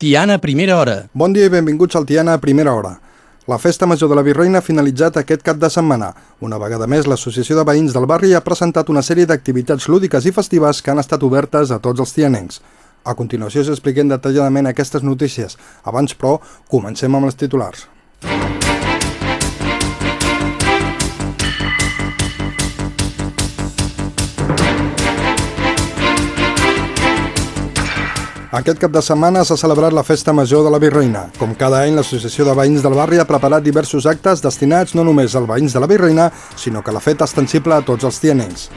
Tiana, primera hora. Bon dia i benvinguts al Tiana primera hora. La festa major de la Virreina ha finalitzat aquest cap de setmana. Una vegada més, l'Associació de Veïns del Barri ha presentat una sèrie d'activitats lúdiques i festives que han estat obertes a tots els tianencs. A continuació us expliquem detalladament aquestes notícies. Abans, però, comencem amb els titulars. Aquest cap de setmana s'ha celebrat la Festa Major de la Virreina. Com cada any, l'Associació de Veïns del Barri ha preparat diversos actes destinats no només als veïns de la Virreina, sinó que l'ha fet extensible a tots els tianencs.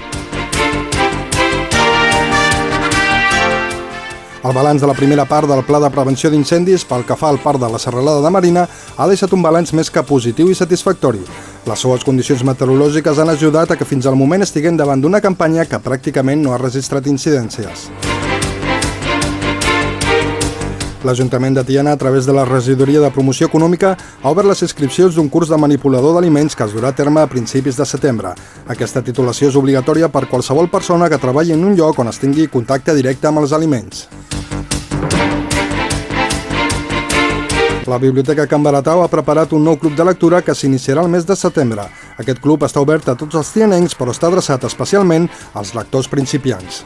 El balanç de la primera part del Pla de Prevenció d'Incendis pel que fa al parc de la Serralada de Marina ha deixat un balanç més que positiu i satisfactori. Les seues condicions meteorològiques han ajudat a que fins al moment estiguem davant d'una campanya que pràcticament no ha registrat incidències. L'Ajuntament de Tiana, a través de la Regidoria de Promoció Econòmica, ha obert les inscripcions d'un curs de manipulador d'aliments que es durà a terme a principis de setembre. Aquesta titulació és obligatòria per qualsevol persona que treballi en un lloc on es tingui contacte directe amb els aliments. La Biblioteca Can Baratau ha preparat un nou club de lectura que s'iniciarà el mes de setembre. Aquest club està obert a tots els tianencs, però està adreçat especialment als lectors principiants.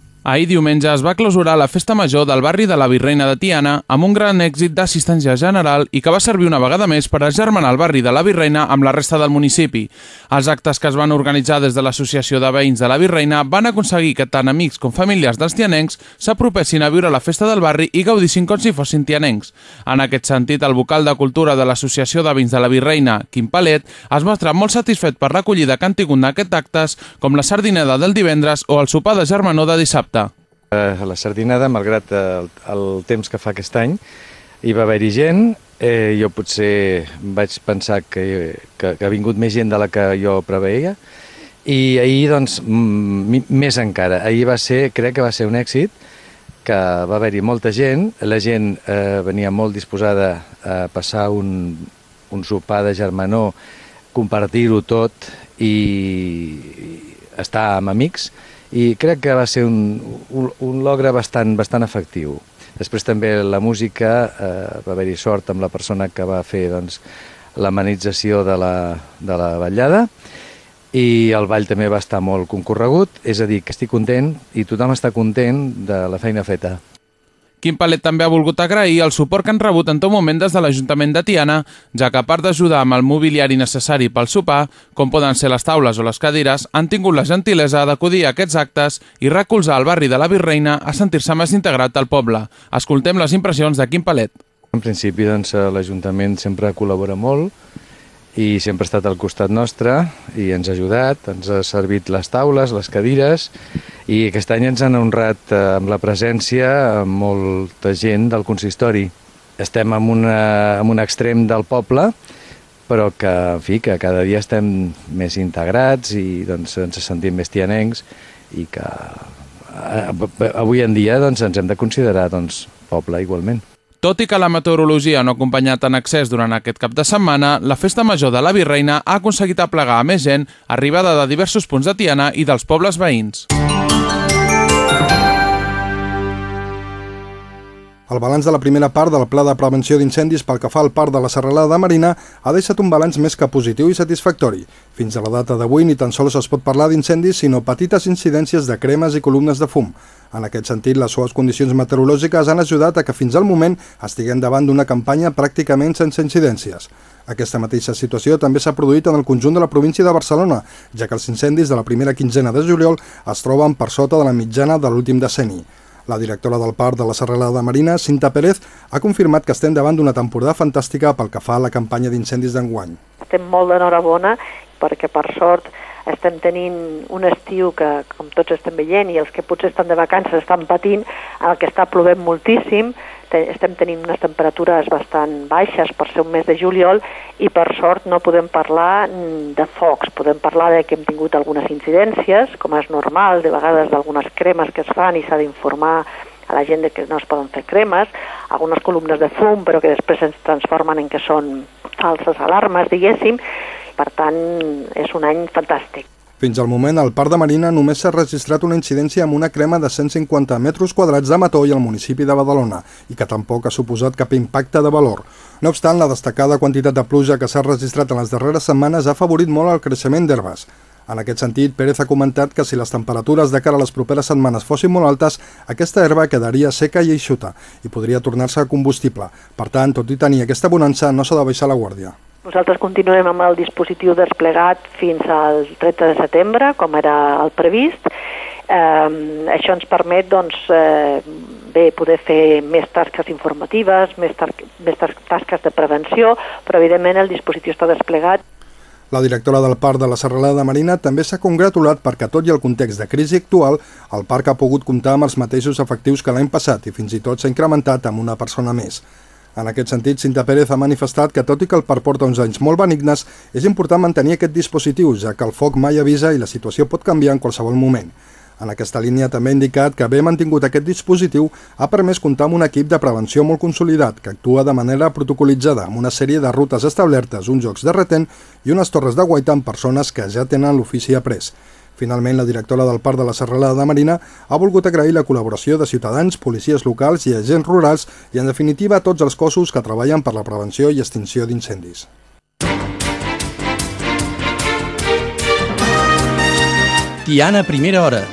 Ahir diumenge es va clausurar la festa major del barri de la Virreina de Tiana amb un gran èxit d'assistència general i que va servir una vegada més per agermanar el barri de la Virreina amb la resta del municipi. Els actes que es van organitzar des de l'Associació de Veïns de la Virreina van aconseguir que tant amics com familiars dels tianencs s'apropessin a viure la festa del barri i gaudissin com si fossin tianencs. En aquest sentit, el vocal de Cultura de l'Associació de Veïns de la Virreina, Quim Palet, es mostra molt satisfet per l'acollida que han tingut d'aquests actes, com la sardinada del divendres o el sopar de germanor de dissabte. A la sardinada, malgrat el, el temps que fa aquest any, hi va haver-hi gent, eh, jo potser vaig pensar que, que, que ha vingut més gent de la que jo preveia, i ahir, doncs, més encara. Ahir va ser, crec que va ser un èxit, que va haver-hi molta gent, la gent eh, venia molt disposada a passar un, un sopar de germanor, compartir-ho tot i, i estar amb amics, i crec que va ser un, un, un logre bastant, bastant efectiu. Després també la música, eh, va haver-hi sort amb la persona que va fer doncs, l'amenització de, la, de la ballada i el ball també va estar molt concorregut, és a dir, que estic content i tothom està content de la feina feta. Quim Palet també ha volgut agrair el suport que han rebut en tot moment des de l'Ajuntament de Tiana, ja que a part d'ajudar amb el mobiliari necessari pel sopar, com poden ser les taules o les cadires, han tingut la gentilesa d'acudir a aquests actes i recolzar el barri de la Virreina a sentir-se més integrat al poble. Escoltem les impressions de Quim Palet. En principi, doncs, l'Ajuntament sempre col·labora molt i sempre ha estat al costat nostre i ens ha ajudat, ens ha servit les taules, les cadires i aquest any ens han honrat eh, amb la presència amb molta gent del consistori. Estem en, una, en un extrem del poble, però que, en fi, que cada dia estem més integrats i doncs, ens sentim més tianencs i que eh, avui en dia doncs, ens hem de considerar doncs, poble igualment. Tot i que la meteorologia no ha acompanyat en accés durant aquest cap de setmana, la Festa Major de la Virreina ha aconseguit aplegar a més gent arribada de diversos punts de Tiana i dels pobles veïns. El balanç de la primera part del Pla de Prevenció d'Incendis pel que fa al parc de la Serralada de Marina ha deixat un balanç més que positiu i satisfactori. Fins a la data d'avui ni tan sols es pot parlar d'incendis, sinó petites incidències de cremes i columnes de fum. En aquest sentit, les sues condicions meteorològiques han ajudat a que fins al moment estiguem davant d'una campanya pràcticament sense incidències. Aquesta mateixa situació també s'ha produït en el conjunt de la província de Barcelona, ja que els incendis de la primera quinzena de juliol es troben per sota de la mitjana de l'últim decenni. La directora del Parc de la Serralada Marina, Cinta Pérez, ha confirmat que estem davant d'una temporada fantàstica pel que fa a la campanya d'incendis d'enguany. Estem molt d'enhorabona perquè, per sort, estem tenint un estiu que, com tots estem veient, i els que potser estan de vacances estan patint, el que està plovent moltíssim, estem tenint unes temperatures bastant baixes per ser un mes de juliol i per sort no podem parlar de focs, podem parlar de que hem tingut algunes incidències, com és normal, de vegades d'algunes cremes que es fan i s'ha d'informar a la gent de que no es poden fer cremes, algunes columnes de fum però que després es transformen en que són falses alarmes, diguéssim. Per tant, és un any fantàstic. Fins al moment, al Parc de Marina només s'ha registrat una incidència amb una crema de 150 metres quadrats de matoll al municipi de Badalona i que tampoc ha suposat cap impacte de valor. No obstant, la destacada quantitat de pluja que s'ha registrat en les darreres setmanes ha favorit molt el creixement d'herbes. En aquest sentit, Pérez ha comentat que si les temperatures de cara a les properes setmanes fossin molt altes, aquesta herba quedaria seca i eixuta i podria tornar-se combustible. Per tant, tot i tenir aquesta bonança, no s'ha de baixar la guàrdia. Nosaltres continuem amb el dispositiu desplegat fins al 30 de setembre, com era el previst. Eh, això ens permet doncs, eh, bé, poder fer més tasques informatives, més, tar més tasques de prevenció, però evidentment el dispositiu està desplegat. La directora del Parc de la Serralada Marina també s'ha congratulat perquè, tot i el context de crisi actual, el parc ha pogut comptar amb els mateixos efectius que l'any passat i fins i tot s'ha incrementat amb una persona més. En aquest sentit, Cinta Pérez ha manifestat que, tot i que el parc porta uns anys molt benignes, és important mantenir aquest dispositiu, ja que el foc mai avisa i la situació pot canviar en qualsevol moment. En aquesta línia també ha indicat que haver mantingut aquest dispositiu ha permès comptar amb un equip de prevenció molt consolidat que actua de manera protocolitzada amb una sèrie de rutes establertes, uns jocs de retent i unes torres de guaita amb persones que ja tenen l'ofici après. Finalment, la directora del Parc de la Serralada de Marina ha volgut agrair la col·laboració de ciutadans, policies locals i agents rurals i, en definitiva, a tots els cossos que treballen per la prevenció i extinció d'incendis. Tiana, primera hora.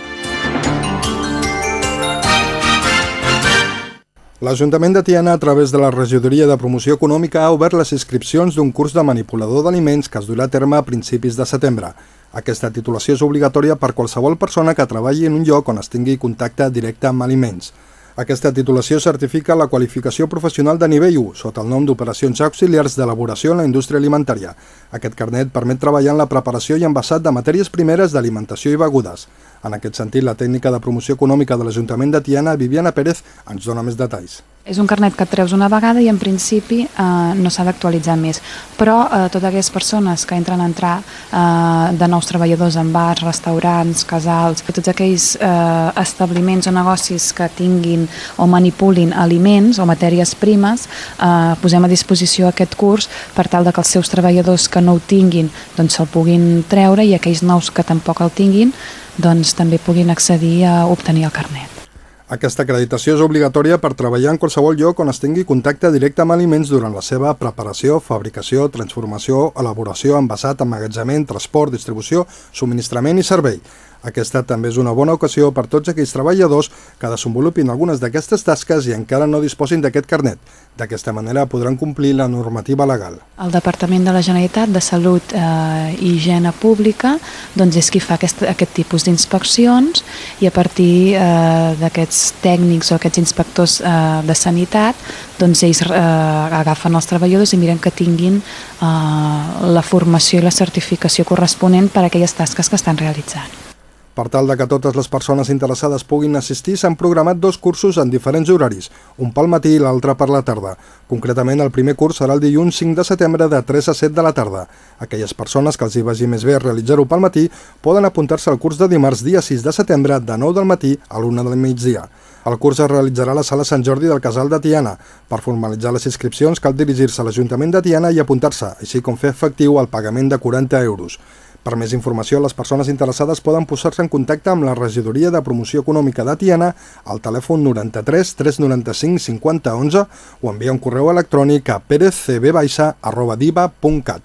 L'Ajuntament de Tiana, a través de la Regidoria de Promoció Econòmica, ha obert les inscripcions d'un curs de manipulador d'aliments que es durà a terme a principis de setembre. Aquesta titulació és obligatòria per qualsevol persona que treballi en un lloc on es tingui contacte directe amb aliments. Aquesta titulació certifica la qualificació professional de nivell 1, sota el nom d'operacions auxiliars d'elaboració en la indústria alimentària. Aquest carnet permet treballar en la preparació i envasat de matèries primeres d'alimentació i begudes. En aquest sentit, la tècnica de promoció econòmica de l'Ajuntament de Tiana, Viviana Pérez, ens dona més detalls. És un carnet que et treus una vegada i en principi eh, no s'ha d'actualitzar més. Però eh, totes aquelles persones que entren a entrar eh, de nous treballadors en bars, restaurants, casals, tots aquells eh, establiments o negocis que tinguin o manipulin aliments o matèries primes, eh, posem a disposició aquest curs per tal de que els seus treballadors que no ho tinguin doncs se'l puguin treure i aquells nous que tampoc el tinguin doncs també puguin accedir a obtenir el carnet. Aquesta acreditació és obligatòria per treballar en qualsevol lloc on es tingui contacte directe amb aliments durant la seva preparació, fabricació, transformació, elaboració, envasat, emmagatzament, transport, distribució, subministrament i servei. Aquesta també és una bona ocasió per tots aquells treballadors que desenvolupin algunes d'aquestes tasques i encara no disposin d'aquest carnet. D'aquesta manera podran complir la normativa legal. El Departament de la Generalitat de Salut eh, i Higiene Pública doncs és qui fa aquest, aquest tipus d'inspeccions i a partir eh, d'aquests tècnics o aquests inspectors eh, de sanitat doncs ells eh, agafen els treballadors i miren que tinguin eh, la formació i la certificació corresponent per a aquelles tasques que estan realitzant. Per tal de que totes les persones interessades puguin assistir, s'han programat dos cursos en diferents horaris, un pel matí i l'altre per la tarda. Concretament, el primer curs serà el dilluns 5 de setembre de 3 a 7 de la tarda. Aquelles persones que els hi vagi més bé realitzar-ho pel matí poden apuntar-se al curs de dimarts dia 6 de setembre de 9 del matí a l'1 del migdia. El curs es realitzarà a la sala Sant Jordi del Casal de Tiana. Per formalitzar les inscripcions cal dirigir-se a l'Ajuntament de Tiana i apuntar-se, així com fer efectiu el pagament de 40 euros. Per més informació, les persones interessades poden posar-se en contacte amb la Regidoria de Promoció Econòmica de Tiana al telèfon 93 395 50 11 o enviar un correu electrònic a perezcb.diva.cat.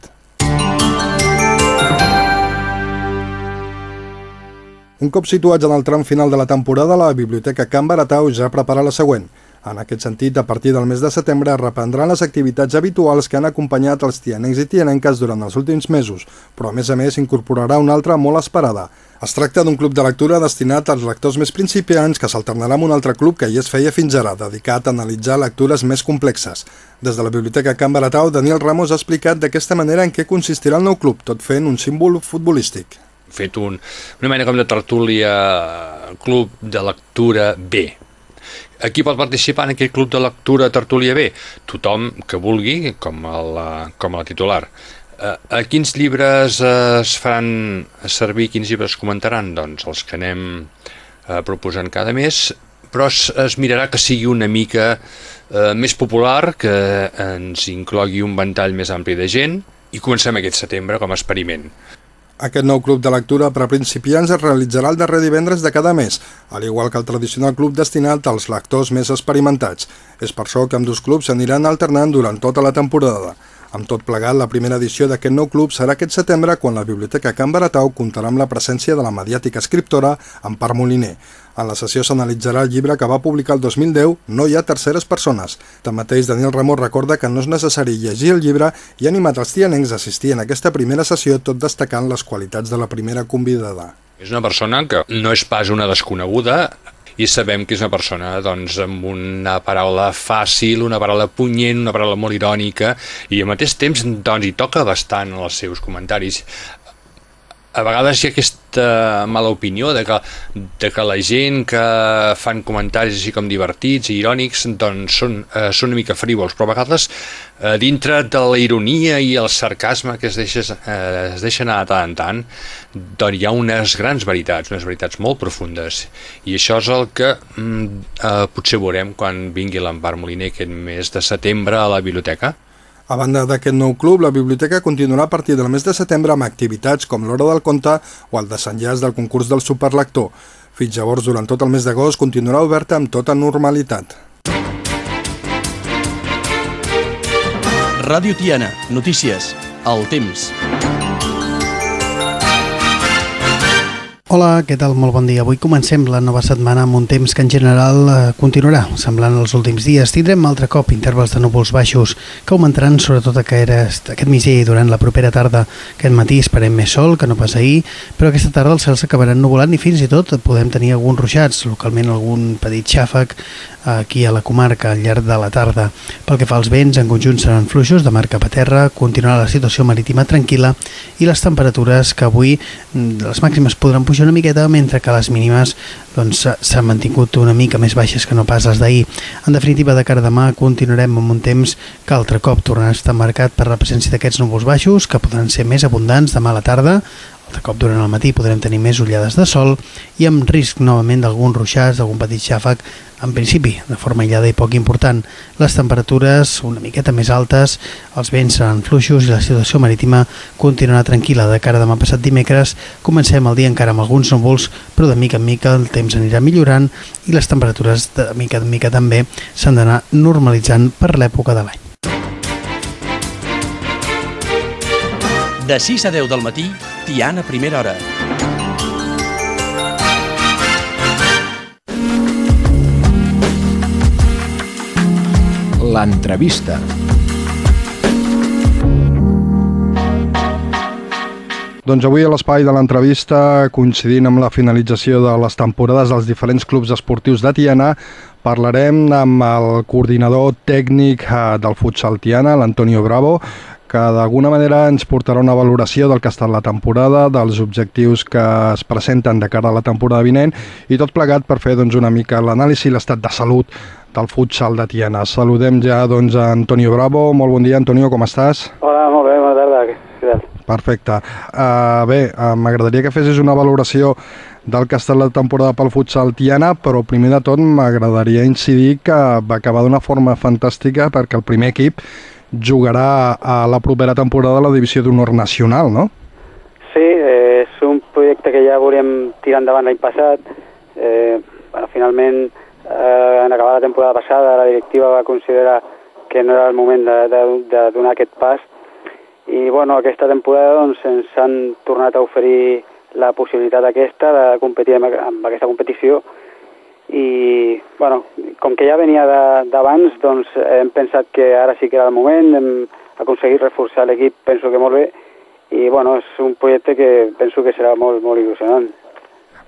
Un cop situats en el tram final de la temporada, la Biblioteca Can Baratau ja prepara la següent. En aquest sentit, a partir del mes de setembre reprendran les activitats habituals que han acompanyat els tianencs i tianenques durant els últims mesos, però a més a més incorporarà una altra molt esperada. Es tracta d'un club de lectura destinat als lectors més principiants que s'alternarà amb un altre club que ja es feia fins ara, dedicat a analitzar lectures més complexes. Des de la Biblioteca Can Baratau, Daniel Ramos ha explicat d'aquesta manera en què consistirà el nou club, tot fent un símbol futbolístic fet un, una mena com de tertúlia club de lectura B, Aquí pot participar en aquest club de lectura Tertúlia B? Tothom que vulgui, com a la, com a la titular. Eh, a quins llibres es faran servir, quins llibres comentaran? Doncs els que anem eh, proposant cada mes però es, es mirarà que sigui una mica eh, més popular, que ens inclogui un ventall més ampli de gent, i comencem aquest setembre com a experiment. Aquest nou club de lectura per a principiants es realitzarà el darrer divendres de cada mes, al igual que el tradicional club destinat als lectors més experimentats. És per això que amb dos clubs s'aniran alternant durant tota la temporada. Amb tot plegat, la primera edició d'aquest nou club serà aquest setembre quan la Biblioteca Can Baratau comptarà amb la presència de la mediàtica escriptora Empar Moliner. En la sessió s'analitzarà el llibre que va publicar el 2010 No hi ha terceres persones. Tanmateix, Daniel Ramon recorda que no és necessari llegir el llibre i ha animat els tianencs a assistir en aquesta primera sessió tot destacant les qualitats de la primera convidada. És una persona que no és pas una desconeguda, i sabem que és una persona doncs, amb una paraula fàcil, una paraula punyent, una paraula molt irònica i al mateix temps doncs, hi toca bastant en els seus comentaris a vegades hi ha aquesta mala opinió de que, de que la gent que fan comentaris així com divertits i irònics doncs són, eh, són una mica frívols, però a vegades eh, dintre de la ironia i el sarcasme que es deixa, eh, es deixa anar de tant en tant, doncs hi ha unes grans veritats, unes veritats molt profundes i això és el que mm, eh, potser veurem quan vingui l'Empar Moliner aquest mes de setembre a la biblioteca. A banda d'aquest nou club, la biblioteca continuarà a partir del mes de setembre amb activitats com l'Hora del Conte o el desenllaç del concurs del superlector. Fins llavors, durant tot el mes d'agost, continuarà oberta amb tota normalitat. Ràdio Tiana, notícies, el temps. Hola, què tal? Molt bon dia. Avui comencem la nova setmana amb un temps que en general eh, continuarà semblant als últims dies. Tindrem altre cop intervals de núvols baixos que augmentaran sobretot aquest, aquest migdia i durant la propera tarda. Aquest matí esperem més sol que no pas ahir, però aquesta tarda el cel s'acabarà nuvolant i fins i tot podem tenir alguns ruixats, localment algun petit xàfec aquí a la comarca al llarg de la tarda. Pel que fa als vents, en conjunt seran fluixos de mar cap a terra, continuarà la situació marítima tranquil·la i les temperatures que avui mm, les màximes podran pujar una miqueta, mentre que les mínimes doncs, s'han doncs, mantingut una mica més baixes que no pas les d'ahir. En definitiva, de cara a demà continuarem amb un temps que altre cop tornarà a estar marcat per la presència d'aquests núvols baixos, que podran ser més abundants demà a la tarda, de cop durant el matí podrem tenir més ullades de sol i amb risc novament d'alguns ruixats, d'algun petit xàfec, en principi de forma aïllada i poc important. Les temperatures una miqueta més altes, els vents seran fluixos i la situació marítima continuarà tranquil·la. De cara demà passat dimecres comencem el dia encara amb alguns núvols, però de mica en mica el temps anirà millorant i les temperatures de mica en mica també s'han d'anar normalitzant per l'època de l'any. De 6 a 10 del matí, Tiana Primera Hora. L'entrevista. Doncs avui a l'espai de l'entrevista, coincidint amb la finalització de les temporades dels diferents clubs esportius de Tiana, parlarem amb el coordinador tècnic eh, del futsal Tiana, l'Antonio Bravo, que d'alguna manera ens portarà una valoració del que ha estat la temporada, dels objectius que es presenten de cara a la temporada vinent i tot plegat per fer doncs, una mica l'anàlisi i l'estat de salut del futsal de Tiana. Saludem ja doncs, a Antonio Bravo. Molt bon dia, Antonio, com estàs? Hola, molt bé, bona tarda. Perfecte. Uh, bé, uh, m'agradaria que fessis una valoració del que ha estat la temporada pel futsal Tiana, però primer de tot m'agradaria incidir que va acabar d'una forma fantàstica perquè el primer equip jugarà a la propera temporada a la divisió d'honor nacional, no? Sí, eh, és un projecte que ja volíem tirar endavant l'any passat. Eh, bueno, finalment, eh, en acabar la temporada passada, la directiva va considerar que no era el moment de, de, de donar aquest pas i bueno, aquesta temporada doncs, ens han tornat a oferir la possibilitat aquesta de competir amb, amb aquesta competició i bueno, com que ja venia d'abans, doncs hem pensat que ara sí que era el moment, hem aconseguit reforçar l'equip, penso que molt bé, i bueno, és un projecte que penso que serà molt, molt il·lusionant.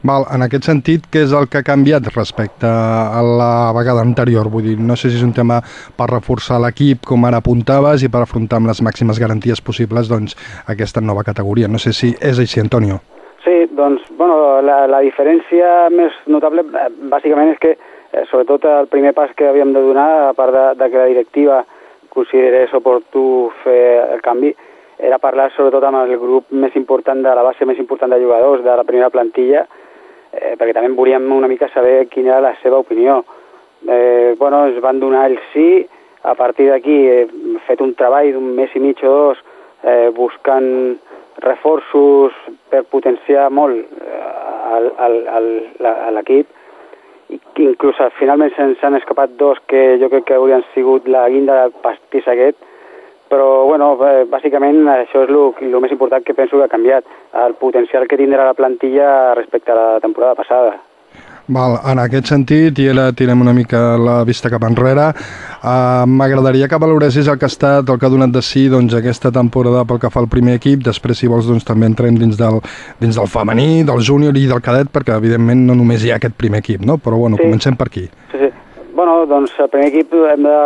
Val, en aquest sentit, què és el que ha canviat respecte a la vegada anterior? Vull dir, no sé si és un tema per reforçar l'equip, com ara apuntaves, i per afrontar amb les màximes garanties possibles doncs, aquesta nova categoria. No sé si és així, Antonio. Doncs, bueno, la, la diferència més notable eh, bàsicament és que, eh, sobretot el primer pas que havíem de donar, a part de, de que la directiva considerés oportú fer el canvi, era parlar sobretot amb el grup més important de la base més important de jugadors de la primera plantilla, eh, perquè també volíem una mica saber quina era la seva opinió. Eh, bueno, ens van donar el sí, a partir d'aquí he fet un treball d'un mes i mig o dos eh, buscant reforços per potenciar molt eh, l'equip inclús finalment se'ns han escapat dos que jo crec que haurien sigut la guinda del pastís aquest però bueno, bàsicament això és el més important que penso que ha canviat, el potencial que tindrà la plantilla respecte a la temporada passada. Val, en aquest sentit, i ara tirem una mica la vista cap enrere, uh, m'agradaria que valoressis el que ha estat, el que ha donat de si doncs, aquesta temporada pel que fa al primer equip, després si vols doncs, també entrem dins del, dins del femení, del júnior i del cadet, perquè evidentment no només hi ha aquest primer equip, no? però bueno, sí. comencem per aquí. Sí, sí. Bueno, doncs el primer equip hem de,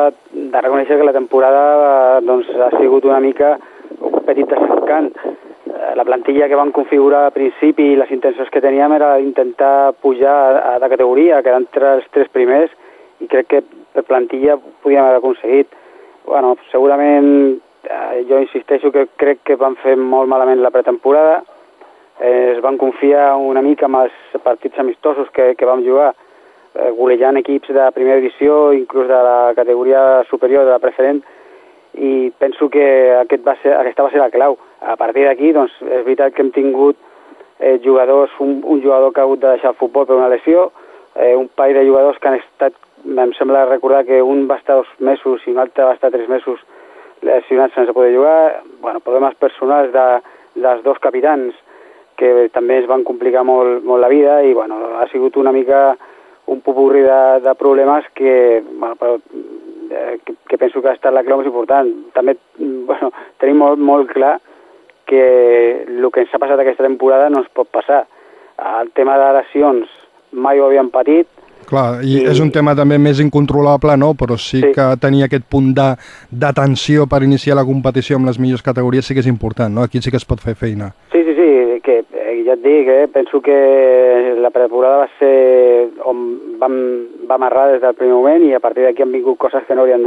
de reconèixer que la temporada doncs, ha sigut una mica un petit desencant Eh, la plantilla que vam configurar al principi i les intencions que teníem era intentar pujar de categoria, quedar entre els tres primers i crec que per plantilla podíem haver aconseguit. Bueno, segurament eh, jo insisteixo que crec que van fer molt malament la pretemporada, eh, es van confiar una mica amb els partits amistosos que, que vam jugar, eh, golejant equips de primera divisió, inclús de la categoria superior de la preferent, i penso que aquest va ser, aquesta va ser la clau. A partir d'aquí, doncs, és veritat que hem tingut eh, jugadors, un, un jugador que ha hagut de deixar el futbol per una lesió, eh, un parell de jugadors que han estat, em sembla recordar que un va estar dos mesos i un altre va estar tres mesos lesionats sense poder jugar, bueno, problemes personals de, dels dos capitans que també es van complicar molt, molt la vida i bueno, ha sigut una mica un popurri de, de problemes que, bueno, però eh, que, que penso que ha estat la clau més important. També bueno, tenim molt, molt clar que el que ens ha passat aquesta temporada no ens pot passar. El tema de lesions mai ho havíem patit, Clar, i, I és un tema també més incontrolable, no? però sí, sí. que tenir aquest punt d'atenció per iniciar la competició amb les millors categories sí que és important, no? Aquí sí que es pot fer feina. Sí, sí, sí, que eh, ja et dic, eh, penso que la pretemporada va ser on vam, vam errar des del primer moment i a partir d'aquí han vingut coses que no haurien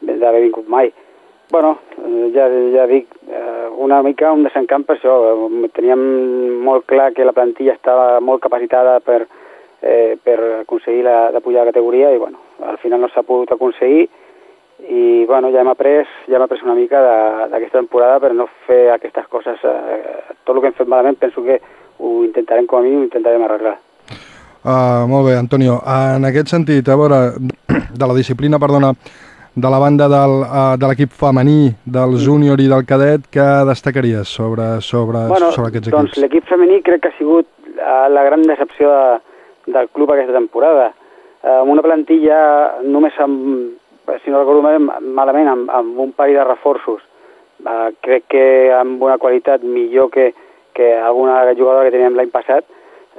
d'haver vingut mai. Bueno, eh, ja, ja dic, eh, una mica un desencamp per això. Teníem molt clar que la plantilla estava molt capacitada per, eh, per aconseguir la, de pujar de categoria i bueno, al final no s'ha pogut aconseguir i bueno, ja hem après, ja hem après una mica d'aquesta temporada per no fer aquestes coses. Eh, tot el que hem fet malament penso que ho intentarem com a mínim, ho intentarem arreglar. Uh, molt bé, Antonio. En aquest sentit, a veure, de la disciplina, perdona, de la banda del, uh, de l'equip femení, del júnior i del cadet, què destacaries sobre, sobre, bueno, sobre aquests doncs equips? Doncs l'equip femení crec que ha sigut uh, la gran decepció de, del club aquesta temporada. Amb una plantilla només amb, si no recordo malament, amb, amb un parell de reforços. Eh, crec que amb una qualitat millor que, que alguna jugadora que teníem l'any passat.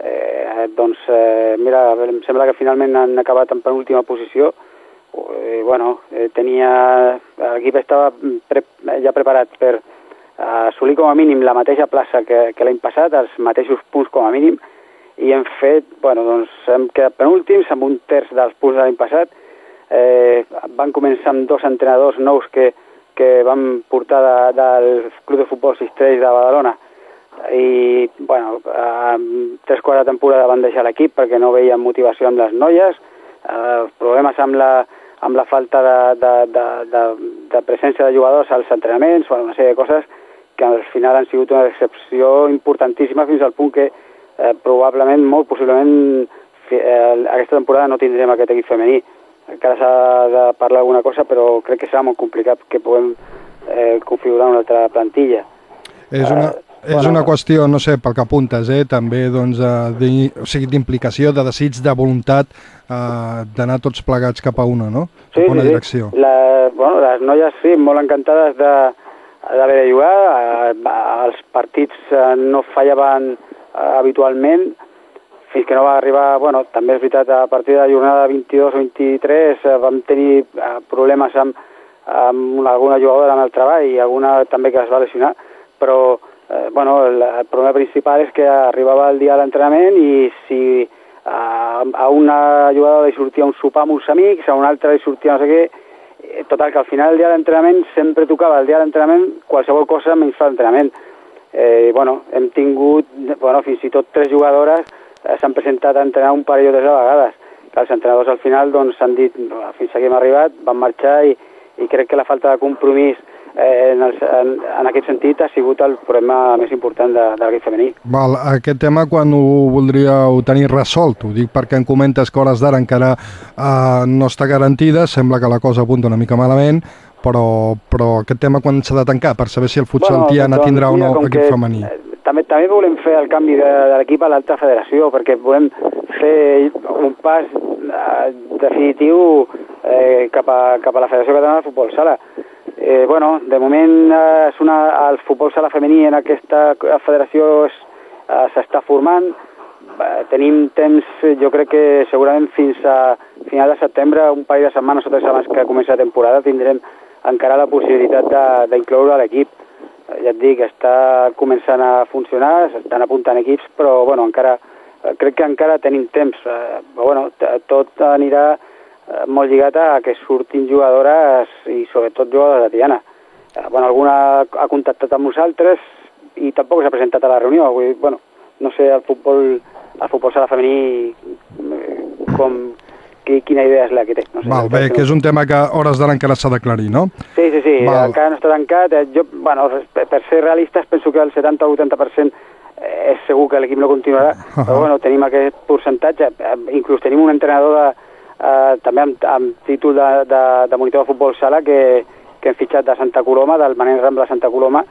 Eh, doncs, eh, mira, em sembla que finalment han acabat en penúltima posició. Eh, bueno, eh, tenia... L'equip estava pre, ja preparat per assolir com a mínim la mateixa plaça que, que l'any passat, els mateixos punts com a mínim, i hem fet, bueno, doncs hem quedat penúltims amb un terç dels punts de l'any passat. Eh, van començar amb dos entrenadors nous que, que van portar de, del Club de Futbol Sistrells de Badalona i, bueno, eh, tres quarts de temporada van deixar l'equip perquè no veien motivació amb les noies, eh, problemes amb la, amb la falta de, de, de, de, de presència de jugadors als entrenaments, bueno, una sèrie de coses que al final han sigut una decepció importantíssima fins al punt que eh, probablement, molt possiblement, eh, aquesta temporada no tindrem aquest equip femení. Encara s'ha de parlar alguna cosa, però crec que serà molt complicat que puguem eh, configurar una altra plantilla. És una, uh, és bueno, una qüestió, no sé, pel que apuntes, eh, també doncs, eh, o sigui, d'implicació, de desig, de voluntat eh, d'anar tots plegats cap a una, no? Sí, cap a una sí, direcció. Sí. La, bueno, les noies, sí, molt encantades de d'haver de jugar, eh, els partits eh, no fallaven eh, habitualment, fins que no va arribar, bueno, també és veritat, a partir de la jornada 22 o 23 eh, vam tenir eh, problemes amb, amb alguna jugadora amb el treball i alguna també que es va lesionar, però eh, bueno, el, el problema principal és que arribava el dia de l'entrenament i si eh, a una jugadora li sortia un sopar amb uns amics, a una altra li sortia no sé què, eh, total, que al final del dia de l'entrenament sempre tocava el dia de l'entrenament qualsevol cosa menys l'entrenament. Eh, bueno, hem tingut bueno, fins i tot tres jugadores s'han presentat a entrenar un parell o tres vegades. Que els entrenadors al final doncs, han dit fins aquí hem arribat, van marxar i, i crec que la falta de compromís eh, en, el, en, en aquest sentit ha sigut el problema més important de, de l'equip femení. Val, aquest tema quan ho voldríeu tenir resolt? Ho dic perquè em comentes que hores d'ara encara eh, no està garantida, sembla que la cosa apunta una mica malament, però, però aquest tema quan s'ha de tancar per saber si el futsal bueno, Tiana doncs, tindrà o no equip femení? Eh, també, també volem fer el canvi de, de l'equip a l'altra federació perquè volem fer un pas eh, definitiu eh, cap, a, cap a la Federació Catalana de Futbol Sala. Eh, bueno, de moment eh, és una, el futbol sala femení en aquesta federació eh, s'està formant, eh, tenim temps, jo crec que segurament fins a final de setembre, un parell de setmanes o tres setmanes que comença la temporada, tindrem encara la possibilitat d'incloure l'equip. Ja et dic, està començant a funcionar, s'estan apuntant equips, però bueno, encara, crec que encara tenim temps. Eh, però, bueno, tot anirà eh, molt lligat a que surtin jugadores i sobretot jugadores de Tiana. Eh, bueno, alguna ha contactat amb nosaltres i tampoc s'ha presentat a la reunió. Vull dir, bueno, no sé, el futbol, el futbol sala femení com, quina idea és la que té. No sé, Val, bé, que, és un tema que hores d'ara encara s'ha d'aclarir, no? Sí, sí, sí, Val. encara no està tancat. Eh, jo, bueno, per ser realistes, penso que el 70 o 80% és segur que l'equip no continuarà, uh -huh. però bueno, tenim aquest percentatge, eh, inclús tenim un entrenador de, eh, també amb, amb títol de, de, de monitor de futbol sala que, que hem fitxat de Santa Coloma, del Manent Rambla Santa Coloma,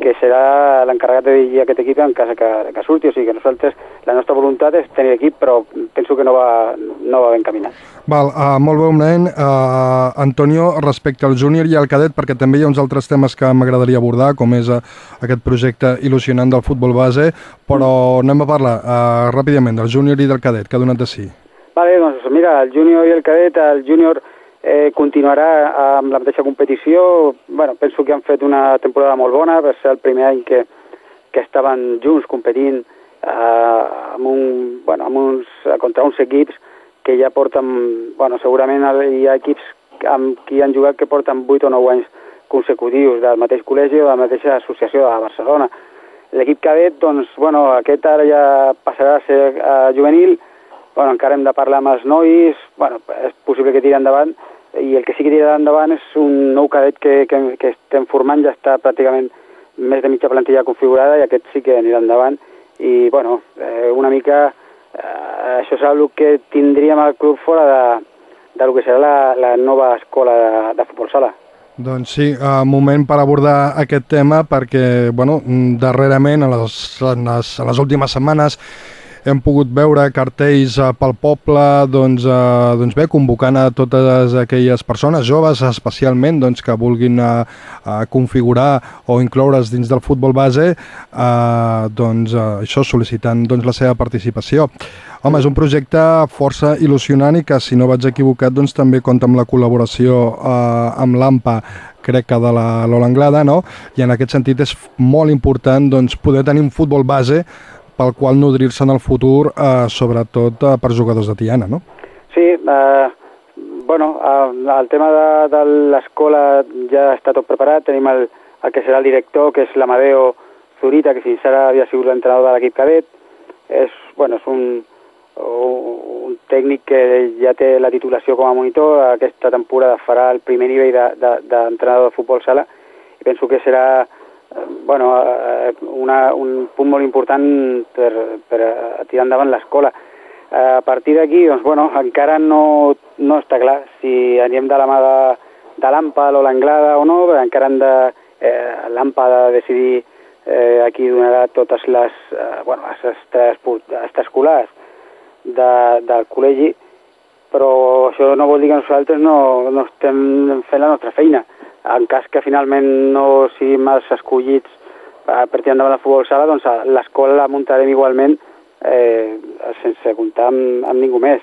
que serà l'encarregat de dirigir aquest equip en cas que, que surti. O sigui que nosaltres, la nostra voluntat és tenir equip, però penso que no va, no va ben caminat. Val, uh, molt breument, uh, Antonio, respecte al júnior i al cadet, perquè també hi ha uns altres temes que m'agradaria abordar, com és uh, aquest projecte il·lusionant del futbol base, però mm. anem a parlar uh, ràpidament del júnior i del cadet, que ha donat de sí. Vale, doncs mira, el júnior i el cadet, el júnior eh, continuarà amb la mateixa competició. Bueno, penso que han fet una temporada molt bona, per ser el primer any que, que estaven junts competint eh, amb, un, bueno, amb uns, contra uns equips que ja porten, bueno, segurament hi ha equips amb qui han jugat que porten 8 o 9 anys consecutius del mateix col·legi o de la mateixa associació de Barcelona. L'equip cadet, doncs, bueno, aquest ara ja passarà a ser uh, juvenil, bueno, encara hem de parlar amb els nois, bueno, és possible que tiri endavant, i el que sí que tirarà endavant és un nou cadet que, que, que estem formant, ja està pràcticament més de mitja plantilla configurada i aquest sí que anirà endavant. I bueno, eh, una mica eh, això és el que tindríem al club fora de, de lo que serà la, la nova escola de, de futbol sala. Doncs sí, uh, moment per abordar aquest tema perquè, bueno, darrerament, a les, a les, a les últimes setmanes, hem pogut veure cartells uh, pel poble, doncs, uh, doncs bé, convocant a totes aquelles persones joves, especialment, doncs, que vulguin uh, uh, configurar o incloure's dins del futbol base, uh, doncs, uh, això sol·licitant doncs, la seva participació. Home, és un projecte força il·lusionant i que, si no vaig equivocat, doncs, també compta amb la col·laboració uh, amb l'AMPA crec que de la Lola Anglada, no? I en aquest sentit és molt important doncs, poder tenir un futbol base pel qual nodrir-se en el futur, eh, sobretot eh, per jugadors de Tiana, no? Sí, eh, bueno, eh, el tema de, de l'escola ja està tot preparat, tenim el, el que serà el director, que és l'Amadeo Zurita, que fins ara havia sigut l'entrenador de l'equip cadet, és, bueno, és un, un tècnic que ja té la titulació com a monitor, aquesta temporada farà el primer nivell d'entrenador de, de, de futbol sala, i penso que serà bueno, eh, una, un punt molt important per, per tirar endavant l'escola. A partir d'aquí, doncs, bueno, encara no, no està clar si anirem de la mà de, de l'AMPA o l'Anglada o no, però encara hem de... Eh, L'AMPA de decidir eh, a qui donarà totes les, eh, bueno, les extraescolars de, del col·legi, però això no vol dir que nosaltres no, no estem fent la nostra feina en cas que finalment no siguin els escollits eh, per tirar endavant el futbol sala, doncs eh, l'escola la muntarem igualment eh, sense comptar amb, amb ningú més.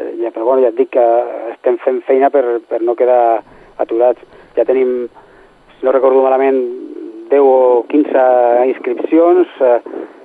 Ja, però bueno, ja et dic que estem fent feina per, per no quedar aturats. Ja tenim, si no recordo malament, 10 o 15 inscripcions, eh,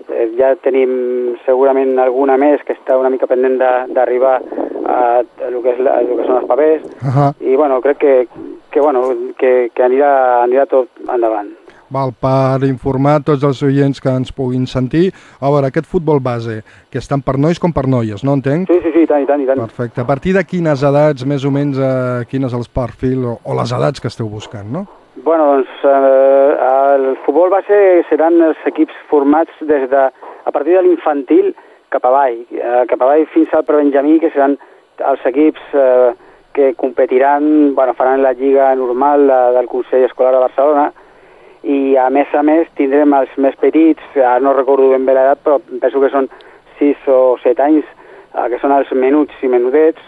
eh, ja tenim segurament alguna més que està una mica pendent d'arribar a, a, el que, és la, a el que són els papers, uh -huh. i bueno, crec que que, bueno, que, que anirà, anirà tot endavant. val, per informar tots els oients que ens puguin sentir. A veure, aquest futbol base, que és tant per nois com per noies, no entenc? Sí, sí, sí, i tant, i tant, i tant. Perfecte. A partir de quines edats, més o menys, eh, quin és el perfil o, o les edats que esteu buscant, no? Bueno, doncs eh, el futbol base seran els equips formats des de, a partir de l'infantil cap avall, eh, cap avall fins al prebenjamí, que seran els equips eh, que competiran, bueno, faran la lliga normal de, del Consell Escolar de Barcelona, i a més a més tindrem els més petits, ara no recordo ben bé l'edat, però penso que són 6 o 7 anys, eh, que són els menuts i menudets,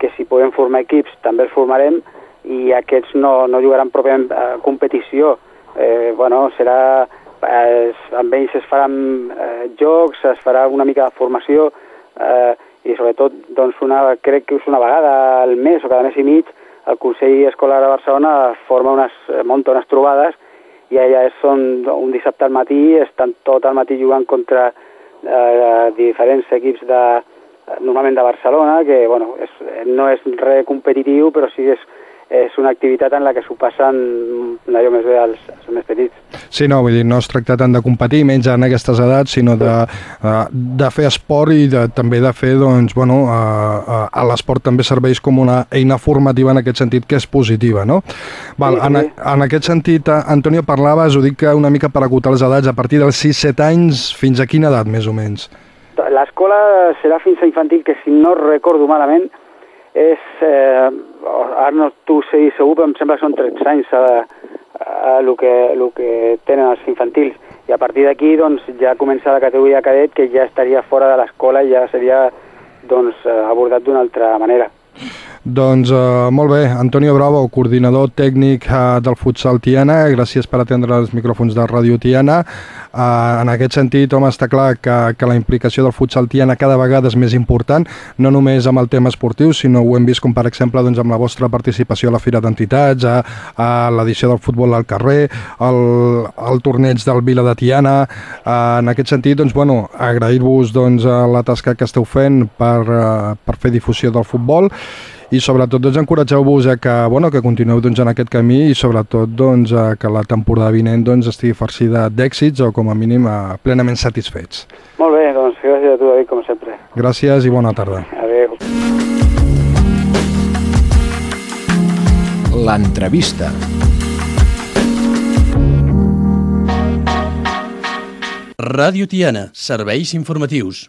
que si podem formar equips també els formarem, i aquests no, no jugaran pròpiament a competició. Eh, bueno, serà, eh, amb ells es faran eh, jocs, es farà una mica de formació eh, i sobretot doncs una, crec que és una vegada al mes o cada mes i mig el Consell Escolar de Barcelona forma unes, monta unes trobades i allà són un dissabte al matí, estan tot el matí jugant contra eh, diferents equips de, normalment de Barcelona, que bueno, és, no és res competitiu, però sí és és una activitat en la que s'ho passen allò més bé als, als més petits. Sí, no, vull dir, no es tracta tant de competir, menys en aquestes edats, sinó de, uh, de fer esport i de, també de fer, doncs, bueno, uh, uh, l'esport també serveix com una eina formativa en aquest sentit que és positiva, no? Val, sí, en, sí. en aquest sentit, Antonio, parlaves, ho dic una mica per acotar les edats, a partir dels 6-7 anys, fins a quina edat, més o menys? L'escola serà fins a infantil, que si no recordo malament, és, eh, t'ho sé segur, però em sembla que són 13 anys a, a, lo, que, lo que tenen els infantils. I a partir d'aquí doncs, ja comença la categoria cadet, que ja estaria fora de l'escola i ja seria doncs, eh, abordat d'una altra manera. Doncs uh, molt bé, Antonio Bravo, coordinador tècnic uh, del futsal Tiana, gràcies per atendre els micròfons de Ràdio Tiana. Uh, en aquest sentit, home, està clar que, que la implicació del futsal Tiana cada vegada és més important, no només amb el tema esportiu, sinó ho hem vist com per exemple doncs, amb la vostra participació a la Fira d'Entitats, a, a l'edició del futbol al carrer, el, el torneig del Vila de Tiana. Uh, en aquest sentit, doncs, bueno, agrair-vos doncs, la tasca que esteu fent per, uh, per fer difusió del futbol i sobretot doncs, encoratgeu-vos a que, bueno, que continueu doncs, en aquest camí i sobretot doncs, a que la temporada vinent doncs, estigui farcida d'èxits o com a mínim a, plenament satisfets. Molt bé, doncs gràcies a tu David com sempre. Gràcies i bona tarda. Adéu. L'entrevista. Ràdio Tiana, serveis informatius.